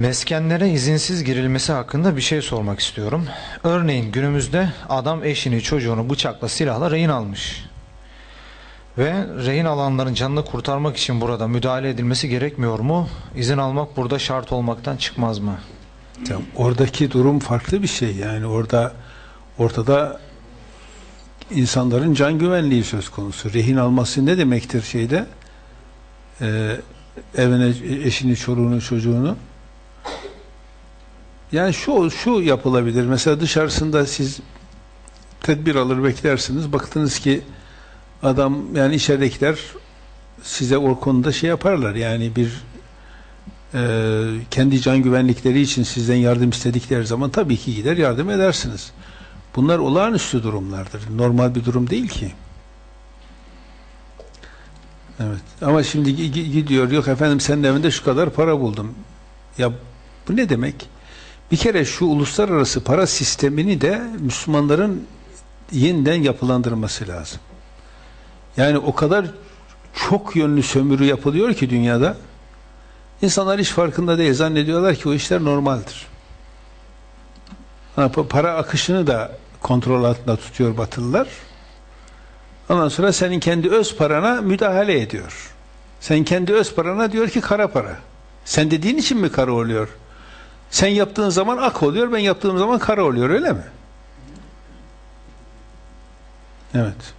Meskenlere izinsiz girilmesi hakkında bir şey sormak istiyorum. Örneğin günümüzde adam eşini çocuğunu bıçakla silahla rehin almış. Ve rehin alanların canını kurtarmak için burada müdahale edilmesi gerekmiyor mu? İzin almak burada şart olmaktan çıkmaz mı? Tamam, oradaki durum farklı bir şey. Yani orada ortada insanların can güvenliği söz konusu. Rehin alması ne demektir şeyde? Ee, evine eşini, çoluğunu, çocuğunu. Yani şu şu yapılabilir. Mesela dışarısında siz tedbir alır beklersiniz. Baktınız ki adam yani içeridekiler size o konuda şey yaparlar. Yani bir e, kendi can güvenlikleri için sizden yardım istedikleri zaman tabii ki gider yardım edersiniz. Bunlar olağanüstü durumlardır. Normal bir durum değil ki. Evet. Ama şimdi gi- gi- gidiyor yok efendim senin evinde şu kadar para buldum. Ya bu ne demek? Bir kere şu uluslararası para sistemini de Müslümanların yeniden yapılandırması lazım. Yani o kadar çok yönlü sömürü yapılıyor ki dünyada. İnsanlar hiç farkında değil. Zannediyorlar ki o işler normaldir. Para akışını da kontrol altında tutuyor Batılılar. Ondan sonra senin kendi öz parana müdahale ediyor. Sen kendi öz parana diyor ki kara para. Sen dediğin için mi kara oluyor? Sen yaptığın zaman ak oluyor, ben yaptığım zaman kara oluyor öyle mi? Evet.